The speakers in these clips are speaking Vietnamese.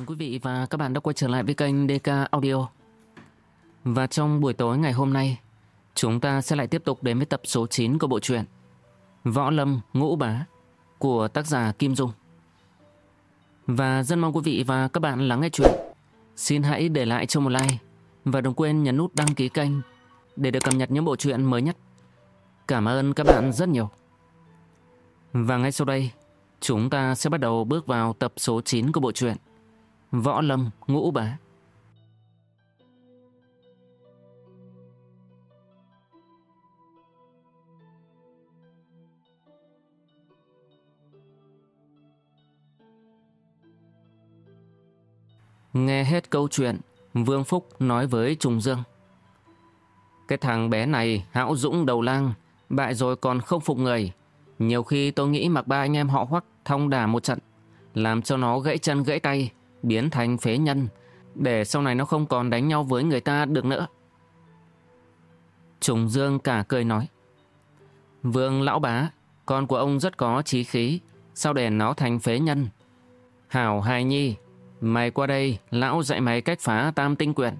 Chào mừng quý vị và các bạn đã quay trở lại với kênh DK Audio. Và trong buổi tối ngày hôm nay, chúng ta sẽ lại tiếp tục đến với tập số 9 của bộ truyện Võ Lâm Ngũ Bá của tác giả Kim Dung. Và rất mong quý vị và các bạn lắng nghe chuyện. Xin hãy để lại cho một like và đừng quên nhấn nút đăng ký kênh để được cập nhật những bộ truyện mới nhất. Cảm ơn các bạn rất nhiều. Và ngay sau đây, chúng ta sẽ bắt đầu bước vào tập số 9 của bộ truyện Võ Lâm Ngũ Bá. Nghe hết câu chuyện, Vương Phúc nói với Trùng Dương. Cái thằng bé này hão dũng đầu lang, bại rồi còn không phục người. Nhiều khi tôi nghĩ mặc ba anh em họ hoắc thông đả một trận, làm cho nó gãy chân gãy tay, biến thành phế nhân, để sau này nó không còn đánh nhau với người ta được nữa. Trùng Dương cả cười nói. Vương lão bá, con của ông rất có trí khí, sao để nó thành phế nhân? Hảo hài nhi, mày qua đây, lão dạy mày cách phá tam tinh quyển.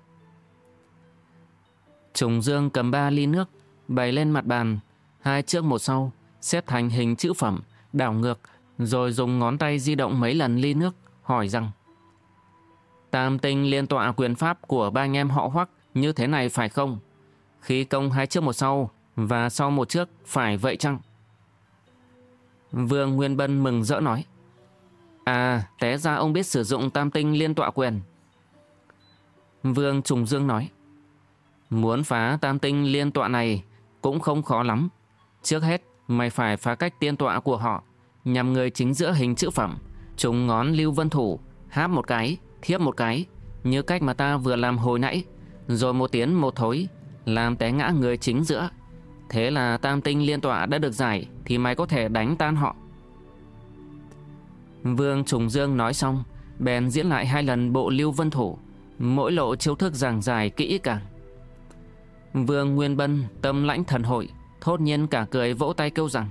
Trùng Dương cầm ba ly nước, bày lên mặt bàn, hai trước một sau, xếp thành hình chữ phẩm, đảo ngược, rồi dùng ngón tay di động mấy lần ly nước, hỏi rằng Tam tinh liên tọa quyền pháp của ba anh em họ hoắc như thế này phải không? Khi công hai trước một sau và sau một trước phải vậy chăng? Vương Nguyên Bân mừng rỡ nói À, té ra ông biết sử dụng tam tinh liên tọa quyền. Vương Trùng Dương nói Muốn phá tam tinh liên tọa này cũng không khó lắm. Trước hết, mày phải phá cách tiên tọa của họ, nhằm người chính giữa hình chữ phẩm, trùng ngón lưu vân thủ, háp một cái, thiếp một cái, như cách mà ta vừa làm hồi nãy, rồi một tiến một thối, làm té ngã người chính giữa. Thế là tam tinh liên tọa đã được giải, thì mày có thể đánh tan họ. Vương Trùng Dương nói xong, bèn diễn lại hai lần bộ lưu vân thủ, mỗi lộ chiêu thức giảng dài kỹ càng. Vương Nguyên Bân tâm lãnh thần hội, thốt nhiên cả cười vỗ tay kêu rằng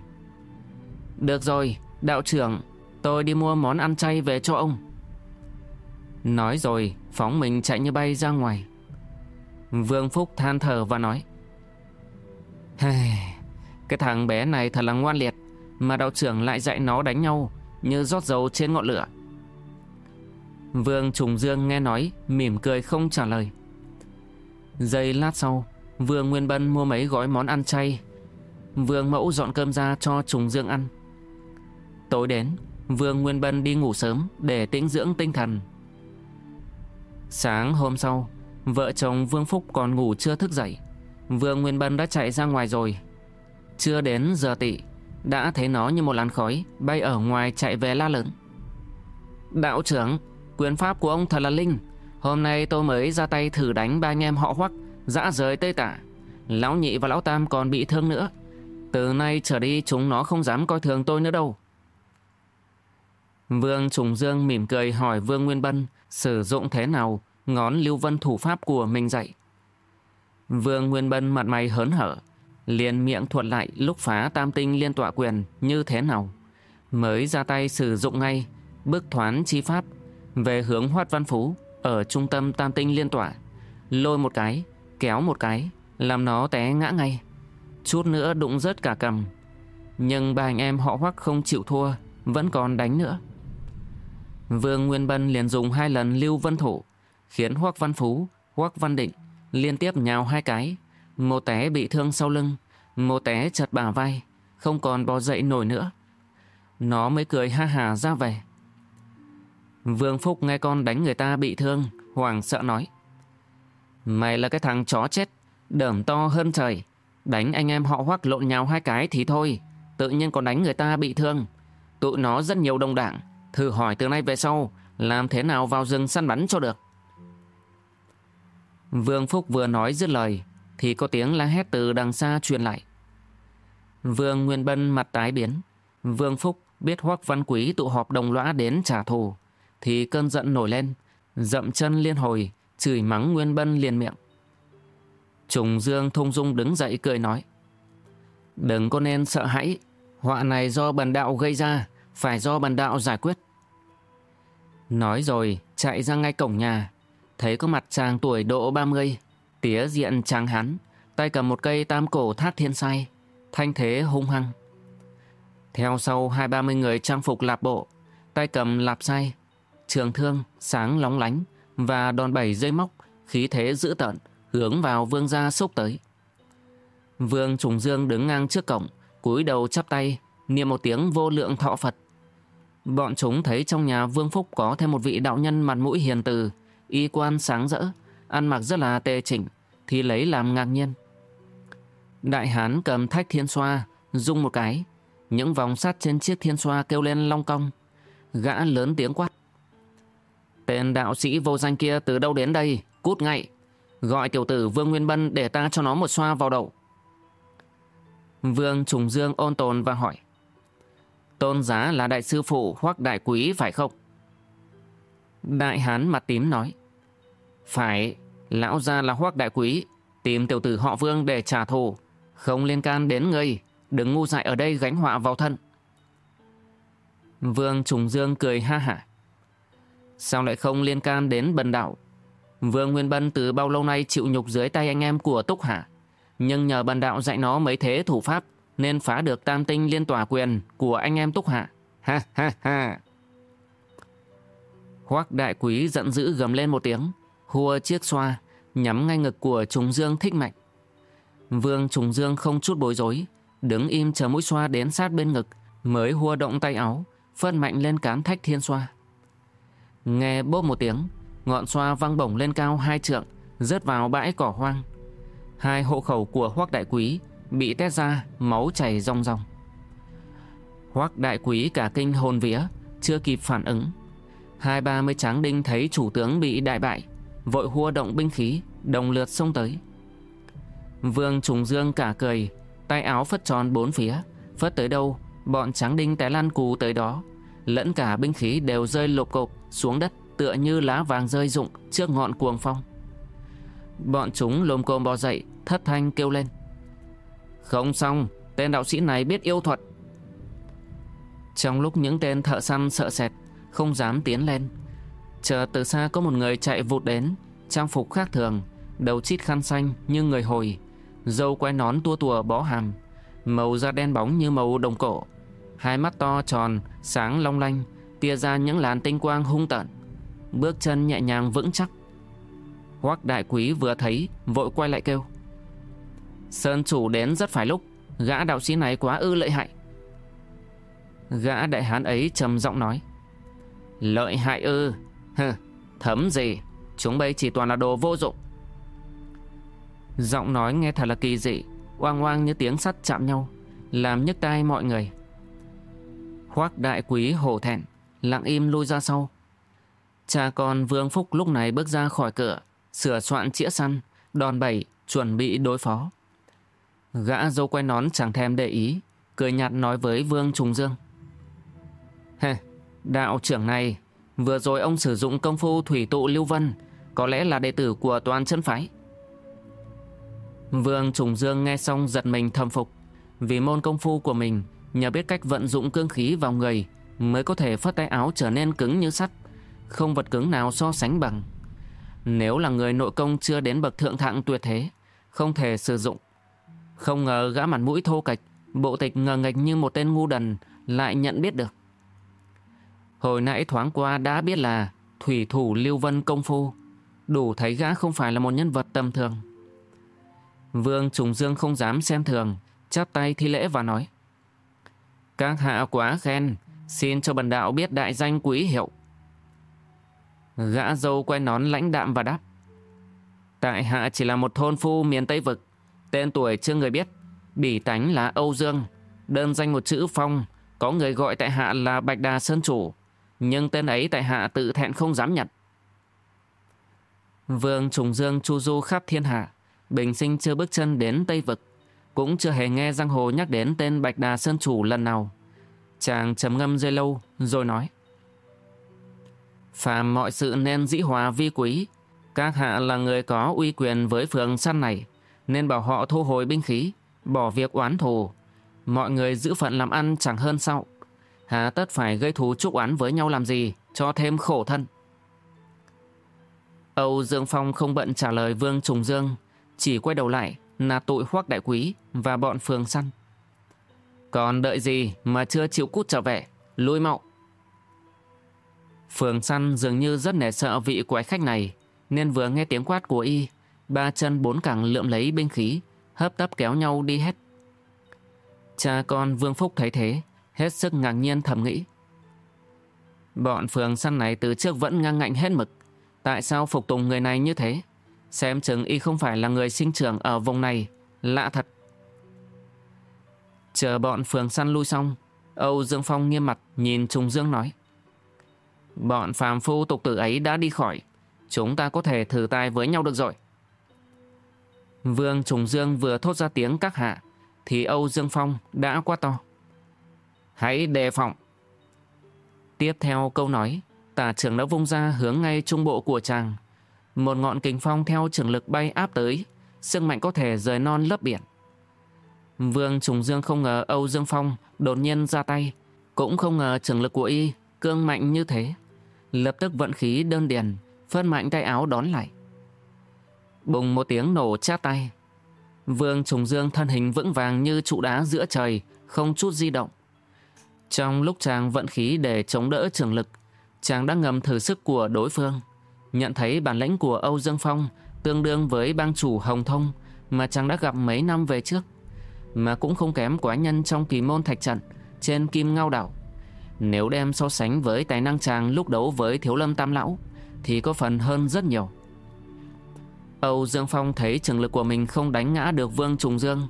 Được rồi, đạo trưởng, tôi đi mua món ăn chay về cho ông. Nói rồi, phóng mình chạy như bay ra ngoài. Vương Phúc than thở và nói Cái thằng bé này thật là ngoan liệt, mà đạo trưởng lại dạy nó đánh nhau như rót dầu trên ngọn lửa. Vương Trùng Dương nghe nói, mỉm cười không trả lời. Giây lát sau, Vương Nguyên Bân mua mấy gói món ăn chay. Vương Mẫu dọn cơm ra cho Trùng Dương ăn. Tối đến, Vương Nguyên Bân đi ngủ sớm để tĩnh dưỡng tinh thần. Sáng hôm sau, vợ chồng Vương Phúc còn ngủ chưa thức dậy. Vương Nguyên Bân đã chạy ra ngoài rồi. Chưa đến giờ tị, đã thấy nó như một làn khói bay ở ngoài chạy về la lớn. Đạo trưởng, quyền pháp của ông thật là linh. Hôm nay tôi mới ra tay thử đánh ba anh em họ hoắc dã rời tê tả. Lão nhị và lão tam còn bị thương nữa. Từ nay trở đi chúng nó không dám coi thường tôi nữa đâu. Vương Trùng Dương mỉm cười hỏi Vương Nguyên Bân sử dụng thế nào ngón lưu vân thủ pháp của mình dạy. Vương Nguyên Bân mặt mày hớn hở, liền miệng thuật lại lúc phá tam tinh liên tọa quyền như thế nào. Mới ra tay sử dụng ngay bước thoán chi pháp về hướng Hoát Văn Phú ở trung tâm tam tinh liên tọa. Lôi một cái, kéo một cái, làm nó té ngã ngay. Chút nữa đụng rớt cả cầm. Nhưng ba anh em họ hoắc không chịu thua, vẫn còn đánh nữa. Vương Nguyên Bân liền dùng hai lần lưu vân thủ, khiến Hoắc Văn Phú, Hoắc Văn Định liên tiếp nhào hai cái. Một té bị thương sau lưng, một té chật bả vai, không còn bò dậy nổi nữa. Nó mới cười ha hà ra về. Vương Phúc nghe con đánh người ta bị thương, hoàng sợ nói. Mày là cái thằng chó chết, đởm to hơn trời. Đánh anh em họ hoắc lộn nhào hai cái thì thôi, tự nhiên còn đánh người ta bị thương. Tụi nó rất nhiều đồng đảng, thử hỏi từ nay về sau, làm thế nào vào rừng săn bắn cho được. Vương Phúc vừa nói dứt lời, thì có tiếng la hét từ đằng xa truyền lại. Vương Nguyên Bân mặt tái biến. Vương Phúc biết Hoắc Văn Quý tụ họp đồng lõa đến trả thù, thì cơn giận nổi lên, dậm chân liên hồi, chửi mắng Nguyên Bân liền miệng. Trùng Dương Thông dung đứng dậy cười nói. Đừng có nên sợ hãi, họa này do bần đạo gây ra, phải do bần đạo giải quyết. Nói rồi, chạy ra ngay cổng nhà. Thấy có mặt chàng tuổi độ 30, tía diện chàng hắn, tay cầm một cây tam cổ thác thiên say thanh thế hung hăng. Theo sau hai ba mươi người trang phục lạp bộ, tay cầm lạp say, trường thương, sáng lóng lánh và đòn bẩy dây móc, khí thế dữ tợn, hướng vào vương gia xúc tới. Vương Trùng Dương đứng ngang trước cổng, cúi đầu chắp tay, niệm một tiếng vô lượng thọ Phật. Bọn chúng thấy trong nhà Vương Phúc có thêm một vị đạo nhân mặt mũi hiền từ, y quan sáng rỡ, ăn mặc rất là tề chỉnh, thì lấy làm ngạc nhiên. Đại hán cầm thách thiên xoa, rung một cái, những vòng sắt trên chiếc thiên xoa kêu lên long cong. Gã lớn tiếng quát. Tên đạo sĩ vô danh kia từ đâu đến đây, cút ngay. Gọi tiểu tử Vương Nguyên Bân để ta cho nó một xoa vào đầu. Vương Trùng Dương ôn tồn và hỏi. Tôn giá là đại sư phụ hoặc đại quý phải không? Đại hán mặt tím nói. Phải, lão gia là hoác đại quý, tìm tiểu tử họ Vương để trả thù, không liên can đến ngươi, đừng ngu dại ở đây gánh họa vào thân. Vương Trùng Dương cười ha hả. Sao lại không liên can đến bần đạo? Vương Nguyên Bân từ bao lâu nay chịu nhục dưới tay anh em của Túc Hạ, nhưng nhờ bần đạo dạy nó mấy thế thủ pháp nên phá được tam tinh liên tòa quyền của anh em Túc Hạ. Ha ha ha. Hoác đại quý giận dữ gầm lên một tiếng, hua chiếc xoa, nhắm ngay ngực của Trùng Dương thích mạnh. Vương Trùng Dương không chút bối rối, đứng im chờ mũi xoa đến sát bên ngực, mới hua động tay áo, phân mạnh lên cán thách thiên xoa. Nghe bốp một tiếng, ngọn xoa văng bổng lên cao hai trượng, rớt vào bãi cỏ hoang. Hai hộ khẩu của Hoắc Đại Quý bị tét ra, máu chảy rong rong. Hoắc Đại Quý cả kinh hồn vía, chưa kịp phản ứng. Hai ba mươi tráng đinh thấy chủ tướng bị đại bại, vội hua động binh khí, đồng lượt xông tới. Vương Trùng Dương cả cười, tay áo phất tròn bốn phía, phất tới đâu, bọn tráng đinh té lăn cù tới đó, lẫn cả binh khí đều rơi lộp cộp xuống đất tựa như lá vàng rơi rụng trước ngọn cuồng phong. Bọn chúng lồm cồm bò dậy, thất thanh kêu lên. Không xong, tên đạo sĩ này biết yêu thuật. Trong lúc những tên thợ săn sợ sệt, không dám tiến lên, chờ từ xa có một người chạy vụt đến, trang phục khác thường, đầu chít khăn xanh như người hồi, dâu quay nón tua tùa bó hàm, màu da đen bóng như màu đồng cổ, hai mắt to tròn, sáng long lanh, tia ra những làn tinh quang hung tợn, bước chân nhẹ nhàng vững chắc. Hoác đại quý vừa thấy, vội quay lại kêu. Sơn chủ đến rất phải lúc, gã đạo sĩ này quá ư lợi hại. Gã đại hán ấy trầm giọng nói. Lợi hại ư, hừ, thấm gì, chúng bây chỉ toàn là đồ vô dụng. Giọng nói nghe thật là kỳ dị, oang oang như tiếng sắt chạm nhau, làm nhức tai mọi người. khoác đại quý hổ thẹn, lặng im lui ra sau. Cha con Vương Phúc lúc này bước ra khỏi cửa, sửa soạn chĩa săn, đòn bẩy, chuẩn bị đối phó. Gã dâu quay nón chẳng thèm để ý, cười nhạt nói với Vương Trùng Dương. Hề, đạo trưởng này, vừa rồi ông sử dụng công phu thủy tụ lưu vân, có lẽ là đệ tử của toàn chân phái. Vương Trùng Dương nghe xong giật mình thầm phục, vì môn công phu của mình nhờ biết cách vận dụng cương khí vào người mới có thể phất tay áo trở nên cứng như sắt, không vật cứng nào so sánh bằng. Nếu là người nội công chưa đến bậc thượng thạng tuyệt thế, không thể sử dụng. Không ngờ gã mặt mũi thô kệch, bộ tịch ngờ nghịch như một tên ngu đần lại nhận biết được. Hồi nãy thoáng qua đã biết là thủy thủ Lưu Vân công phu, đủ thấy gã không phải là một nhân vật tầm thường. Vương Trùng Dương không dám xem thường, chắp tay thi lễ và nói. Các hạ quá khen, xin cho bần đạo biết đại danh quý hiệu. Gã dâu quay nón lãnh đạm và đáp. Tại hạ chỉ là một thôn phu miền Tây Vực, tên tuổi chưa người biết, bỉ tánh là Âu Dương, đơn danh một chữ Phong, có người gọi tại hạ là Bạch Đà Sơn Chủ, nhưng tên ấy tại hạ tự thẹn không dám nhận. Vương Trùng Dương chu du khắp thiên hạ, bình sinh chưa bước chân đến Tây Vực, cũng chưa hề nghe giang hồ nhắc đến tên Bạch Đà Sơn Chủ lần nào. Chàng trầm ngâm dây lâu rồi nói. Phàm mọi sự nên dĩ hòa vi quý. Các hạ là người có uy quyền với phường săn này, nên bảo họ thu hồi binh khí, bỏ việc oán thù. Mọi người giữ phận làm ăn chẳng hơn sao. Hà tất phải gây thù chúc oán với nhau làm gì, cho thêm khổ thân. Âu Dương Phong không bận trả lời Vương Trùng Dương, chỉ quay đầu lại, là tụi hoắc đại quý và bọn phường săn. Còn đợi gì mà chưa chịu cút trở về, lui mau. Phường săn dường như rất nể sợ vị quái khách này, nên vừa nghe tiếng quát của y, ba chân bốn cẳng lượm lấy binh khí, hấp tấp kéo nhau đi hết. Cha con Vương Phúc thấy thế, hết sức ngạc nhiên thầm nghĩ. Bọn phường săn này từ trước vẫn ngang ngạnh hết mực, tại sao phục tùng người này như thế? Xem chừng y không phải là người sinh trưởng ở vùng này, lạ thật. Chờ bọn phường săn lui xong, Âu Dương Phong nghiêm mặt nhìn Trùng Dương nói. Bọn phàm phu tục tử ấy đã đi khỏi, chúng ta có thể thử tay với nhau được rồi. Vương Trùng Dương vừa thốt ra tiếng các hạ, thì Âu Dương Phong đã quá to. Hãy đề phòng. Tiếp theo câu nói, tả trưởng đã vung ra hướng ngay trung bộ của chàng. Một ngọn kính phong theo trường lực bay áp tới, sức mạnh có thể rời non lấp biển. Vương Trùng Dương không ngờ Âu Dương Phong đột nhiên ra tay, cũng không ngờ trường lực của y cương mạnh như thế. Lập tức vận khí đơn điền, phân mạnh tay áo đón lại. Bùng một tiếng nổ chát tay. Vương Trùng Dương thân hình vững vàng như trụ đá giữa trời, không chút di động. Trong lúc chàng vận khí để chống đỡ trường lực, chàng đã ngầm thử sức của đối phương. Nhận thấy bản lĩnh của Âu Dương Phong tương đương với bang chủ Hồng Thông mà chàng đã gặp mấy năm về trước, mà cũng không kém quá nhân trong kỳ môn thạch trận trên Kim Ngao Đảo. Nếu đem so sánh với tài năng chàng lúc đấu với Thiếu Lâm Tam Lão, thì có phần hơn rất nhiều. Âu Dương Phong thấy trường lực của mình không đánh ngã được Vương Trùng Dương,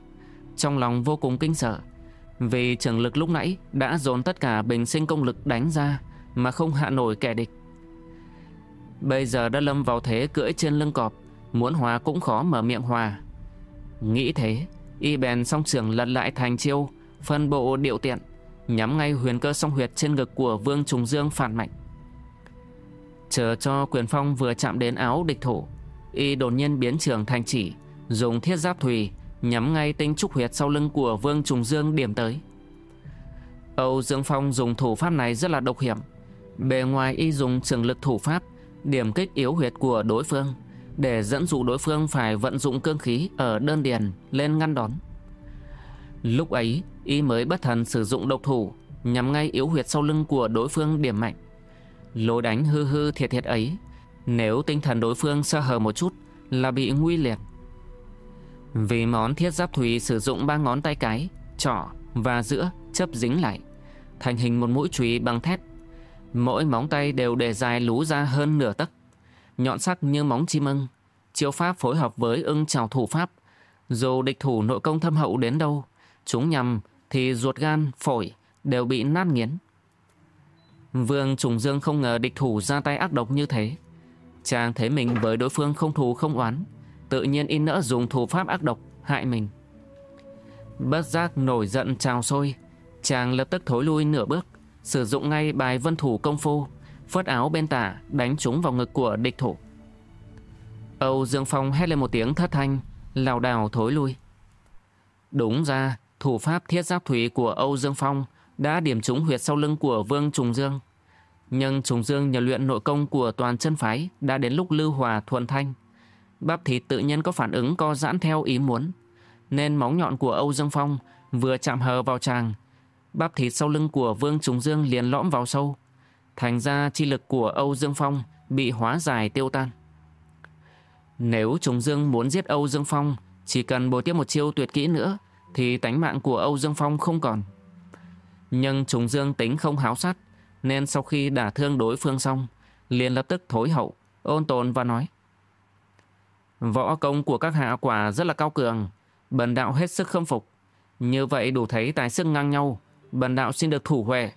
trong lòng vô cùng kinh sợ, vì trường lực lúc nãy đã dồn tất cả bình sinh công lực đánh ra mà không hạ nổi kẻ địch. Bây giờ đã lâm vào thế cưỡi trên lưng cọp, muốn hòa cũng khó mở miệng hòa. Nghĩ thế, y bèn song trường lật lại thành chiêu, phân bộ điệu tiện, nhắm ngay huyền cơ song huyệt trên ngực của Vương Trùng Dương phản mạnh. Chờ cho quyền phong vừa chạm đến áo địch thủ, y đột nhiên biến trường thành chỉ, dùng thiết giáp thùy nhắm ngay tinh trúc huyệt sau lưng của Vương Trùng Dương điểm tới. Âu Dương Phong dùng thủ pháp này rất là độc hiểm. Bề ngoài y dùng trường lực thủ pháp điểm kích yếu huyệt của đối phương để dẫn dụ đối phương phải vận dụng cương khí ở đơn điền lên ngăn đón. Lúc ấy, y mới bất thần sử dụng độc thủ nhắm ngay yếu huyệt sau lưng của đối phương điểm mạnh. Lối đánh hư hư thiệt thiệt ấy, nếu tinh thần đối phương sơ hở một chút là bị nguy liệt. Vì món thiết giáp thủy sử dụng ba ngón tay cái, trỏ và giữa chấp dính lại, thành hình một mũi chùy bằng thép Mỗi móng tay đều để dài lú ra hơn nửa tấc, nhọn sắc như móng chim ưng. Chiêu pháp phối hợp với ưng trào thủ pháp. Dù địch thủ nội công thâm hậu đến đâu, chúng nhằm thì ruột gan, phổi đều bị nát nghiến. Vương Trùng Dương không ngờ địch thủ ra tay ác độc như thế. Chàng thấy mình với đối phương không thù không oán, tự nhiên in nỡ dùng thủ pháp ác độc hại mình. Bất giác nổi giận trào sôi, chàng lập tức thối lui nửa bước, sử dụng ngay bài vân thủ công phu, phớt áo bên tả đánh trúng vào ngực của địch thủ. Âu Dương Phong hét lên một tiếng thất thanh, lảo đảo thối lui. Đúng ra, thủ pháp thiết giáp thủy của Âu Dương Phong đã điểm trúng huyệt sau lưng của Vương Trùng Dương. Nhưng Trùng Dương nhờ luyện nội công của toàn chân phái đã đến lúc lưu hòa thuần thanh. Bắp thịt tự nhiên có phản ứng co giãn theo ý muốn. Nên móng nhọn của Âu Dương Phong vừa chạm hờ vào chàng Bắp thịt sau lưng của Vương Trùng Dương liền lõm vào sâu. Thành ra chi lực của Âu Dương Phong bị hóa giải tiêu tan. Nếu Trùng Dương muốn giết Âu Dương Phong, chỉ cần bồi tiếp một chiêu tuyệt kỹ nữa, thì tánh mạng của Âu Dương Phong không còn. Nhưng Trùng Dương tính không háo sát, nên sau khi đả thương đối phương xong, liền lập tức thối hậu, ôn tồn và nói. Võ công của các hạ quả rất là cao cường, bần đạo hết sức khâm phục. Như vậy đủ thấy tài sức ngang nhau, Bần đạo xin được thủ huệ.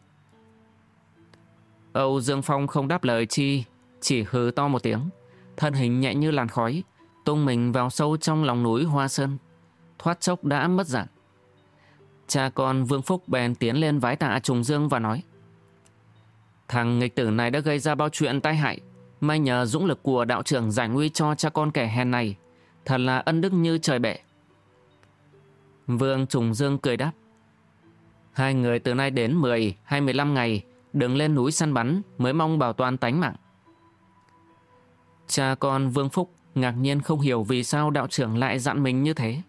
Âu Dương Phong không đáp lời chi, chỉ hừ to một tiếng. Thân hình nhẹ như làn khói, tung mình vào sâu trong lòng núi Hoa Sơn. Thoát chốc đã mất dạng. Cha con Vương Phúc bèn tiến lên vái tạ Trùng Dương và nói. Thằng nghịch tử này đã gây ra bao chuyện tai hại. May nhờ dũng lực của đạo trưởng giải nguy cho cha con kẻ hèn này. Thật là ân đức như trời bệ. Vương Trùng Dương cười đáp. Hai người từ nay đến 10 hay 15 ngày đừng lên núi săn bắn mới mong bảo toàn tánh mạng. Cha con Vương Phúc ngạc nhiên không hiểu vì sao đạo trưởng lại dặn mình như thế.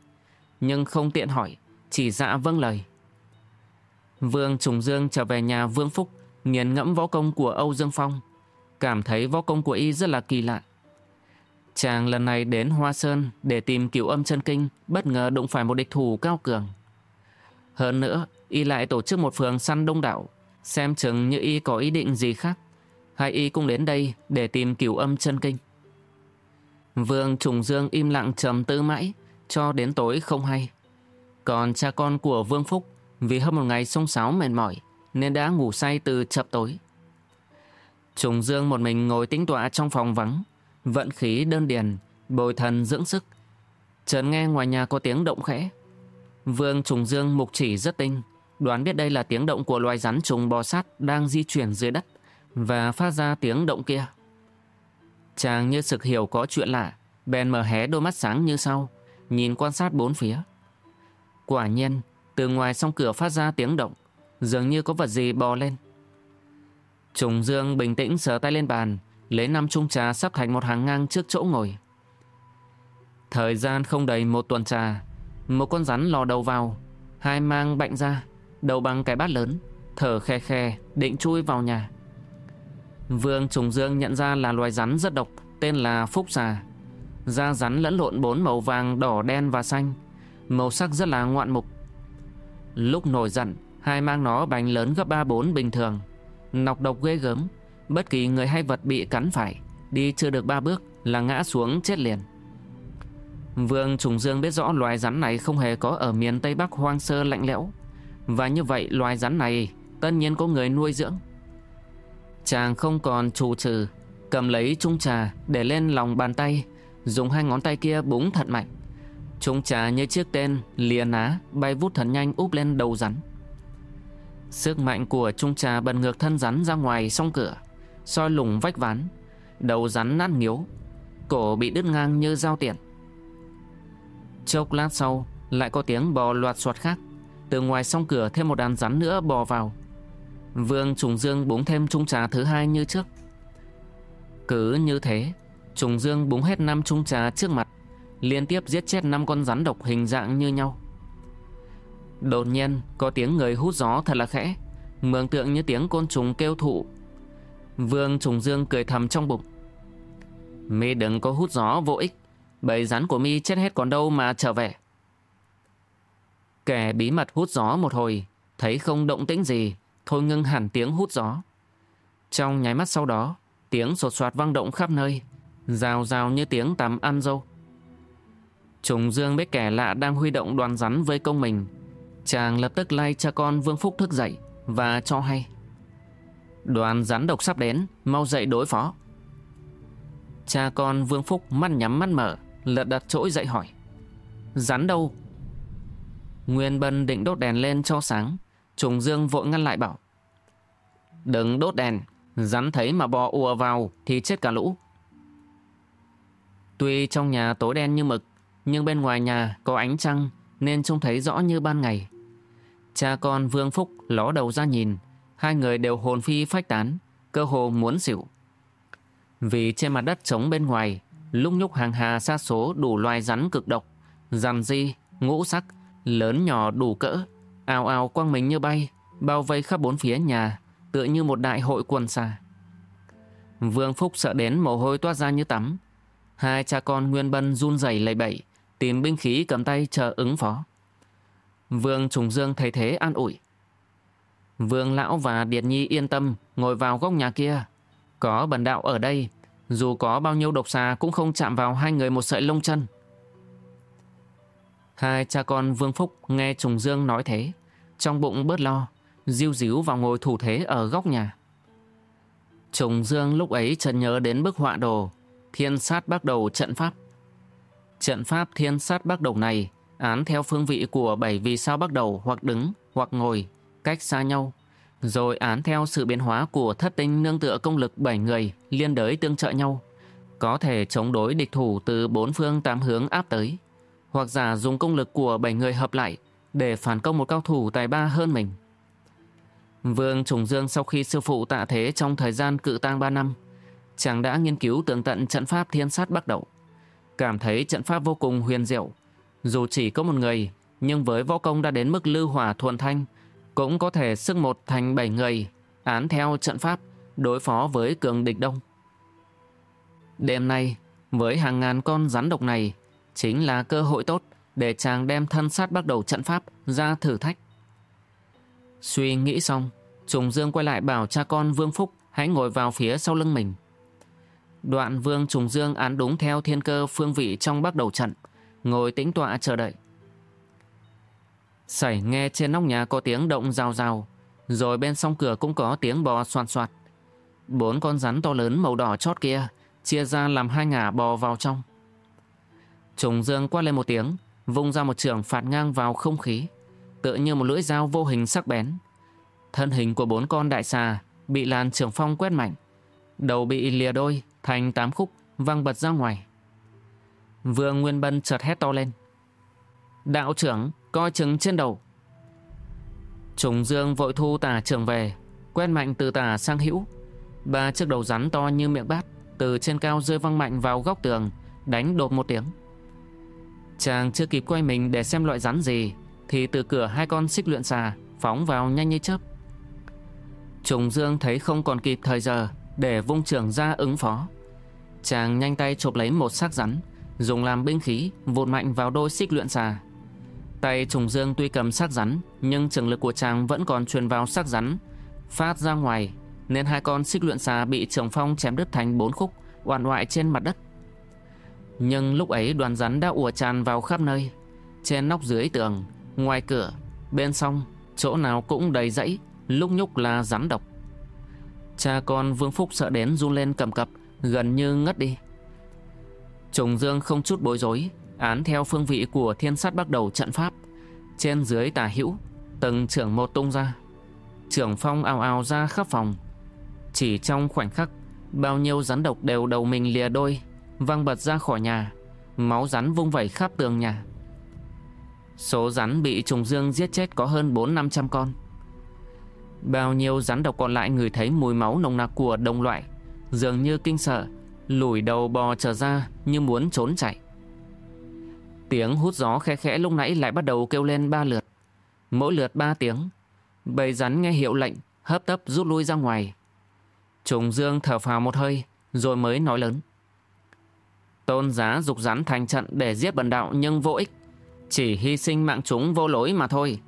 Nhưng không tiện hỏi, chỉ dạ vâng lời. Vương Trùng Dương trở về nhà Vương Phúc, nghiền ngẫm võ công của Âu Dương Phong. Cảm thấy võ công của y rất là kỳ lạ. Chàng lần này đến Hoa Sơn để tìm cửu âm chân kinh, bất ngờ đụng phải một địch thủ cao cường. Hơn nữa, y lại tổ chức một phường săn đông đảo, xem chừng như y có ý định gì khác. Hay y cũng đến đây để tìm cửu âm chân kinh. Vương Trùng Dương im lặng trầm tư mãi, cho đến tối không hay. Còn cha con của Vương Phúc vì hơn một ngày sông sáo mệt mỏi nên đã ngủ say từ chập tối. Trùng Dương một mình ngồi tĩnh tọa trong phòng vắng, vận khí đơn điền, bồi thần dưỡng sức. Chợt nghe ngoài nhà có tiếng động khẽ. Vương Trùng Dương mục chỉ rất tinh, đoán biết đây là tiếng động của loài rắn trùng bò sát đang di chuyển dưới đất và phát ra tiếng động kia. Chàng như sực hiểu có chuyện lạ, bèn mở hé đôi mắt sáng như sau, nhìn quan sát bốn phía. Quả nhiên, từ ngoài song cửa phát ra tiếng động, dường như có vật gì bò lên. Trùng Dương bình tĩnh sờ tay lên bàn, lấy năm chung trà sắp thành một hàng ngang trước chỗ ngồi. Thời gian không đầy một tuần trà, một con rắn lò đầu vào, hai mang bệnh ra, đầu bằng cái bát lớn, thở khe khe, định chui vào nhà. Vương Trùng Dương nhận ra là loài rắn rất độc, tên là Phúc Xà. Da rắn lẫn lộn bốn màu vàng, đỏ, đen và xanh, màu sắc rất là ngoạn mục. Lúc nổi giận, hai mang nó bành lớn gấp ba bốn bình thường, nọc độc ghê gớm, bất kỳ người hay vật bị cắn phải, đi chưa được ba bước là ngã xuống chết liền. Vương Trùng Dương biết rõ loài rắn này không hề có ở miền Tây Bắc hoang sơ lạnh lẽo, và như vậy loài rắn này tất nhiên có người nuôi dưỡng. Chàng không còn trù trừ, cầm lấy chung trà để lên lòng bàn tay, dùng hai ngón tay kia búng thật mạnh. Chung trà như chiếc tên lìa ná bay vút thật nhanh úp lên đầu rắn. Sức mạnh của trung trà bật ngược thân rắn ra ngoài song cửa, soi lủng vách ván, đầu rắn nát nghiếu, cổ bị đứt ngang như dao tiện. Chốc lát sau, lại có tiếng bò loạt soạt khác, từ ngoài song cửa thêm một đàn rắn nữa bò vào. Vương Trùng Dương búng thêm trung trà thứ hai như trước. Cứ như thế, Trùng Dương búng hết năm trung trà trước mặt, liên tiếp giết chết năm con rắn độc hình dạng như nhau. Đột nhiên có tiếng người hút gió thật là khẽ, mường tượng như tiếng côn trùng kêu thụ. Vương Trùng Dương cười thầm trong bụng. Mi đừng có hút gió vô ích, bầy rắn của mi chết hết còn đâu mà trở về. Kẻ bí mật hút gió một hồi, thấy không động tĩnh gì, thôi ngưng hẳn tiếng hút gió. Trong nháy mắt sau đó, tiếng sột soạt vang động khắp nơi, rào rào như tiếng tắm ăn dâu. Trùng Dương biết kẻ lạ đang huy động đoàn rắn với công mình. Chàng lập tức lay cha con Vương Phúc thức dậy và cho hay. Đoàn rắn độc sắp đến, mau dậy đối phó. Cha con Vương Phúc mắt nhắm mắt mở, lật đặt trỗi dậy hỏi. Rắn đâu? Nguyên Bân định đốt đèn lên cho sáng, Trùng Dương vội ngăn lại bảo. Đừng đốt đèn, rắn thấy mà bò ùa vào thì chết cả lũ. Tuy trong nhà tối đen như mực, nhưng bên ngoài nhà có ánh trăng nên trông thấy rõ như ban ngày. Cha con Vương Phúc ló đầu ra nhìn, hai người đều hồn phi phách tán, cơ hồ muốn xỉu. Vì trên mặt đất trống bên ngoài, lúc nhúc hàng hà xa số đủ loài rắn cực độc, rằn di, ngũ sắc, lớn nhỏ đủ cỡ, ào ào quăng mình như bay, bao vây khắp bốn phía nhà, tựa như một đại hội quân xa. Vương Phúc sợ đến mồ hôi toát ra như tắm. Hai cha con Nguyên Bân run rẩy lầy bẩy, tìm binh khí cầm tay chờ ứng phó. Vương Trùng Dương thấy thế an ủi. Vương Lão và Điệt Nhi yên tâm, ngồi vào góc nhà kia. Có bần đạo ở đây, dù có bao nhiêu độc xà cũng không chạm vào hai người một sợi lông chân. Hai cha con Vương Phúc nghe Trùng Dương nói thế, trong bụng bớt lo, diêu díu vào ngồi thủ thế ở góc nhà. Trùng Dương lúc ấy chợt nhớ đến bức họa đồ, thiên sát bắt đầu trận pháp. Trận pháp thiên sát bắt đầu này án theo phương vị của bảy vì sao bắt đầu hoặc đứng hoặc ngồi, cách xa nhau, rồi án theo sự biến hóa của thất tinh nương tựa công lực bảy người liên đới tương trợ nhau, có thể chống đối địch thủ từ bốn phương tám hướng áp tới hoặc giả dùng công lực của bảy người hợp lại để phản công một cao thủ tài ba hơn mình. Vương Trùng Dương sau khi sư phụ tạ thế trong thời gian cự tang 3 năm, chàng đã nghiên cứu tường tận trận pháp thiên sát bắt đầu. Cảm thấy trận pháp vô cùng huyền diệu. Dù chỉ có một người, nhưng với võ công đã đến mức lưu hỏa thuần thanh, cũng có thể sức một thành bảy người, án theo trận pháp, đối phó với cường địch đông. Đêm nay, với hàng ngàn con rắn độc này, chính là cơ hội tốt để chàng đem thân sát bắt đầu trận pháp ra thử thách. Suy nghĩ xong, Trùng Dương quay lại bảo cha con Vương Phúc hãy ngồi vào phía sau lưng mình. Đoạn Vương Trùng Dương án đúng theo thiên cơ phương vị trong bắt đầu trận, ngồi tĩnh tọa chờ đợi. Sảy nghe trên nóc nhà có tiếng động rào rào, rồi bên song cửa cũng có tiếng bò soàn soạt. Bốn con rắn to lớn màu đỏ chót kia chia ra làm hai ngả bò vào trong. Trùng Dương quát lên một tiếng, vung ra một trường phạt ngang vào không khí, tựa như một lưỡi dao vô hình sắc bén. Thân hình của bốn con đại xà bị làn trường phong quét mạnh, đầu bị lìa đôi thành tám khúc văng bật ra ngoài. Vương Nguyên Bân chợt hét to lên. Đạo trưởng, coi chừng trên đầu. Trùng Dương vội thu tả trường về, quen mạnh từ tả sang hữu. Ba chiếc đầu rắn to như miệng bát từ trên cao rơi văng mạnh vào góc tường, đánh đột một tiếng. Chàng chưa kịp quay mình để xem loại rắn gì, thì từ cửa hai con xích luyện xà phóng vào nhanh như chớp. Trùng Dương thấy không còn kịp thời giờ để vung trường ra ứng phó. Chàng nhanh tay chụp lấy một xác rắn, dùng làm binh khí vụt mạnh vào đôi xích luyện xà. Tay Trùng Dương tuy cầm sắc rắn, nhưng trường lực của chàng vẫn còn truyền vào sắc rắn, phát ra ngoài, nên hai con xích luyện xà bị trường phong chém đứt thành bốn khúc, oàn oại trên mặt đất. Nhưng lúc ấy đoàn rắn đã ùa tràn vào khắp nơi, trên nóc dưới tường, ngoài cửa, bên sông, chỗ nào cũng đầy rẫy lúc nhúc là rắn độc. Cha con Vương Phúc sợ đến run lên cầm cập, gần như ngất đi. Trùng Dương không chút bối rối, án theo phương vị của thiên sát bắt đầu trận pháp. Trên dưới tả hữu, từng trưởng một tung ra. Trưởng phong ào ào ra khắp phòng. Chỉ trong khoảnh khắc, bao nhiêu rắn độc đều đầu mình lìa đôi, văng bật ra khỏi nhà. Máu rắn vung vẩy khắp tường nhà. Số rắn bị trùng dương giết chết có hơn 4-500 con. Bao nhiêu rắn độc còn lại người thấy mùi máu nồng nặc của đồng loại, dường như kinh sợ, lùi đầu bò trở ra như muốn trốn chạy. Tiếng hút gió khe khẽ lúc nãy lại bắt đầu kêu lên ba lượt. Mỗi lượt ba tiếng. Bầy rắn nghe hiệu lệnh, hấp tấp rút lui ra ngoài. Trùng Dương thở phào một hơi, rồi mới nói lớn. Tôn giá dục rắn thành trận để giết bần đạo nhưng vô ích. Chỉ hy sinh mạng chúng vô lỗi mà thôi.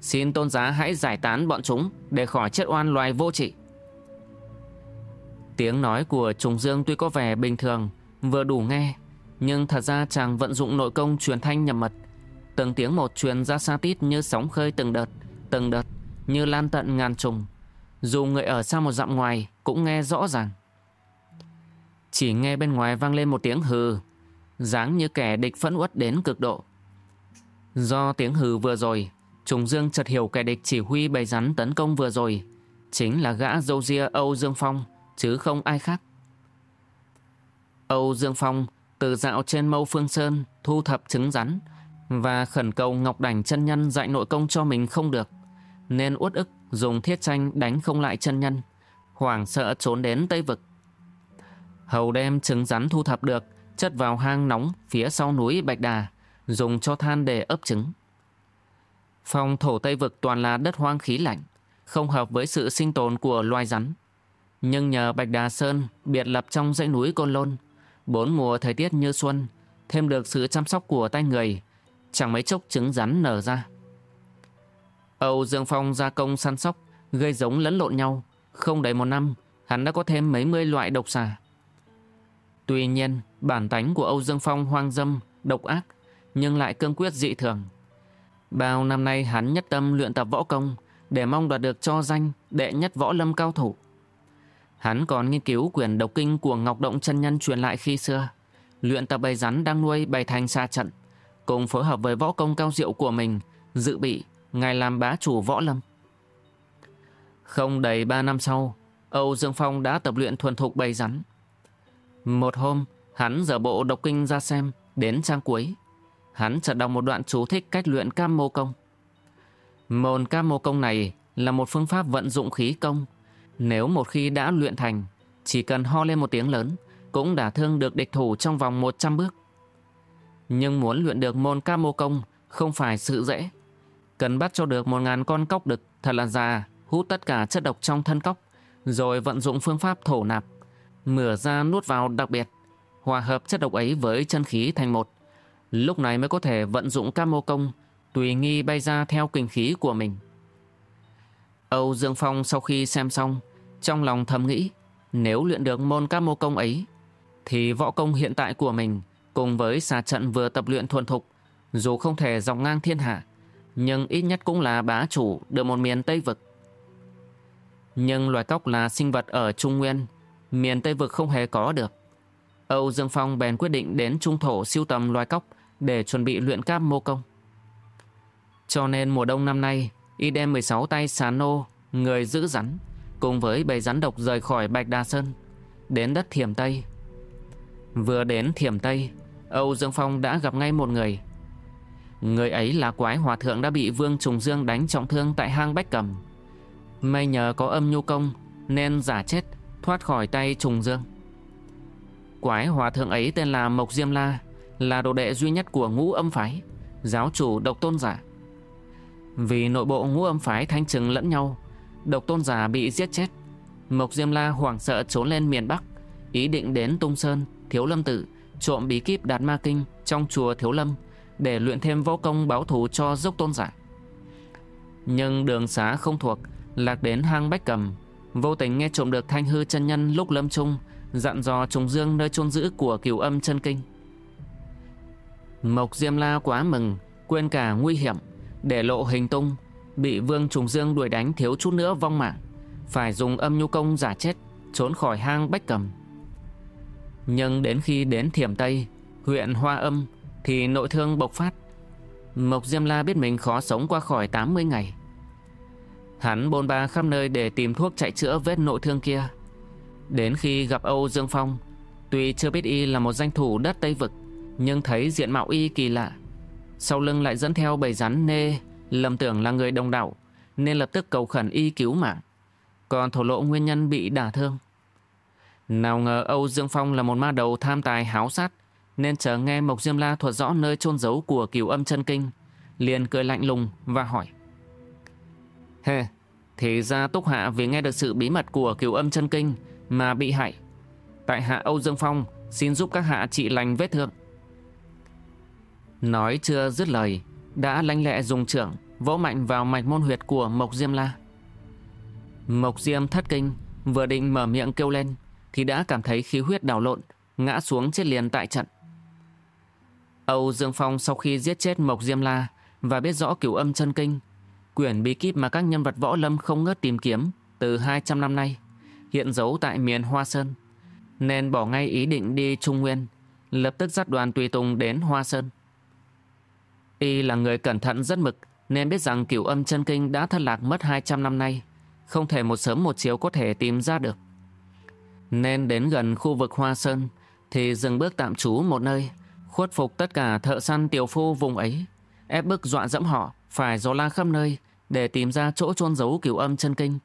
Xin tôn giá hãy giải tán bọn chúng để khỏi chết oan loài vô trị. Tiếng nói của Trùng Dương tuy có vẻ bình thường, vừa đủ nghe, nhưng thật ra chàng vận dụng nội công truyền thanh nhầm mật. Từng tiếng một truyền ra xa tít như sóng khơi từng đợt, từng đợt, như lan tận ngàn trùng. Dù người ở xa một dặm ngoài cũng nghe rõ ràng. Chỉ nghe bên ngoài vang lên một tiếng hừ, dáng như kẻ địch phẫn uất đến cực độ. Do tiếng hừ vừa rồi, Trùng Dương chợt hiểu kẻ địch chỉ huy bày rắn tấn công vừa rồi, chính là gã dâu ria Âu Dương Phong, chứ không ai khác. Âu Dương Phong từ dạo trên mâu phương sơn thu thập trứng rắn và khẩn cầu Ngọc Đảnh chân nhân dạy nội công cho mình không được, nên uất ức dùng thiết tranh đánh không lại chân nhân, hoảng sợ trốn đến Tây Vực. Hầu đem trứng rắn thu thập được, chất vào hang nóng phía sau núi Bạch Đà, dùng cho than để ấp trứng. Phong thổ Tây Vực toàn là đất hoang khí lạnh, không hợp với sự sinh tồn của loài rắn. Nhưng nhờ Bạch Đà Sơn biệt lập trong dãy núi Côn Lôn, bốn mùa thời tiết như xuân, thêm được sự chăm sóc của tay người, chẳng mấy chốc trứng rắn nở ra. Âu Dương Phong gia công săn sóc, gây giống lẫn lộn nhau, không đầy một năm, hắn đã có thêm mấy mươi loại độc xà. Tuy nhiên, bản tánh của Âu Dương Phong hoang dâm, độc ác, nhưng lại cương quyết dị thường. Bao năm nay hắn nhất tâm luyện tập võ công để mong đoạt được cho danh đệ nhất võ lâm cao thủ. Hắn còn nghiên cứu quyền độc kinh của Ngọc Động chân nhân truyền lại khi xưa, luyện tập bầy rắn đang nuôi bày thành xa trận, cùng phối hợp với võ công cao diệu của mình, dự bị ngài làm bá chủ võ lâm. Không đầy ba năm sau, Âu Dương Phong đã tập luyện thuần thục bầy rắn. Một hôm, hắn dở bộ độc kinh ra xem, đến trang cuối. Hắn chợt đọc một đoạn chú thích cách luyện cam mô công. Môn cam mô công này là một phương pháp vận dụng khí công. Nếu một khi đã luyện thành, chỉ cần ho lên một tiếng lớn, cũng đã thương được địch thủ trong vòng 100 bước. Nhưng muốn luyện được môn ca mô công không phải sự dễ. Cần bắt cho được một ngàn con cóc đực thật là già, hút tất cả chất độc trong thân cóc, rồi vận dụng phương pháp thổ nạp, mửa ra nuốt vào đặc biệt, hòa hợp chất độc ấy với chân khí thành một. Lúc này mới có thể vận dụng ca mô công, tùy nghi bay ra theo kinh khí của mình. Âu Dương Phong sau khi xem xong, trong lòng thầm nghĩ, nếu luyện được môn các mô công ấy, thì võ công hiện tại của mình cùng với xà trận vừa tập luyện thuần thục, dù không thể dọc ngang thiên hạ, nhưng ít nhất cũng là bá chủ được một miền Tây Vực. Nhưng loài cóc là sinh vật ở Trung Nguyên, miền Tây Vực không hề có được. Âu Dương Phong bèn quyết định đến Trung Thổ siêu tầm loài cóc để chuẩn bị luyện cáp mô công. Cho nên mùa đông năm nay, y đem 16 tay xà nô, người giữ rắn, cùng với bầy rắn độc rời khỏi Bạch đà Sơn, đến đất Thiểm Tây. Vừa đến Thiểm Tây, Âu Dương Phong đã gặp ngay một người. Người ấy là quái hòa thượng đã bị Vương Trùng Dương đánh trọng thương tại hang Bách Cầm. May nhờ có âm nhu công nên giả chết thoát khỏi tay Trùng Dương. Quái hòa thượng ấy tên là Mộc Diêm La, là đồ đệ duy nhất của ngũ âm phái, giáo chủ độc tôn giả. Vì nội bộ ngũ âm phái thanh trừng lẫn nhau, độc tôn giả bị giết chết. Mộc Diêm La hoảng sợ trốn lên miền Bắc, ý định đến Tung Sơn, Thiếu Lâm Tự, trộm bí kíp Đạt Ma Kinh trong chùa Thiếu Lâm để luyện thêm võ công báo thù cho dốc tôn giả. Nhưng đường xá không thuộc, lạc đến hang Bách Cầm, vô tình nghe trộm được thanh hư chân nhân lúc lâm trung dặn dò trùng dương nơi chôn giữ của cửu âm chân kinh. Mộc Diêm La quá mừng, quên cả nguy hiểm, để lộ hình tung, bị Vương Trùng Dương đuổi đánh thiếu chút nữa vong mạng, phải dùng âm nhu công giả chết, trốn khỏi hang Bách Cầm. Nhưng đến khi đến Thiểm Tây, huyện Hoa Âm, thì nội thương bộc phát. Mộc Diêm La biết mình khó sống qua khỏi 80 ngày. Hắn bôn ba khắp nơi để tìm thuốc chạy chữa vết nội thương kia. Đến khi gặp Âu Dương Phong, tuy chưa biết y là một danh thủ đất Tây Vực, nhưng thấy diện mạo y kỳ lạ. Sau lưng lại dẫn theo bầy rắn nê, lầm tưởng là người đồng đạo, nên lập tức cầu khẩn y cứu mạng. Còn thổ lộ nguyên nhân bị đả thương. Nào ngờ Âu Dương Phong là một ma đầu tham tài háo sát, nên chờ nghe Mộc Diêm La thuật rõ nơi chôn giấu của cửu âm chân kinh, liền cười lạnh lùng và hỏi. Hề, thì ra Túc Hạ vì nghe được sự bí mật của cửu âm chân kinh mà bị hại. Tại hạ Âu Dương Phong xin giúp các hạ trị lành vết thương. Nói chưa dứt lời, đã lanh lẹ dùng trưởng vỗ mạnh vào mạch môn huyệt của Mộc Diêm La. Mộc Diêm thất kinh, vừa định mở miệng kêu lên, thì đã cảm thấy khí huyết đảo lộn, ngã xuống chết liền tại trận. Âu Dương Phong sau khi giết chết Mộc Diêm La và biết rõ cửu âm chân kinh, quyển bí kíp mà các nhân vật võ lâm không ngớt tìm kiếm từ 200 năm nay, hiện giấu tại miền Hoa Sơn, nên bỏ ngay ý định đi Trung Nguyên, lập tức dắt đoàn tùy tùng đến Hoa Sơn. Y là người cẩn thận rất mực nên biết rằng cửu âm chân kinh đã thất lạc mất 200 năm nay, không thể một sớm một chiều có thể tìm ra được. Nên đến gần khu vực Hoa Sơn thì dừng bước tạm trú một nơi, khuất phục tất cả thợ săn tiểu phu vùng ấy, ép bức dọa dẫm họ phải dò la khắp nơi để tìm ra chỗ chôn giấu cửu âm chân kinh.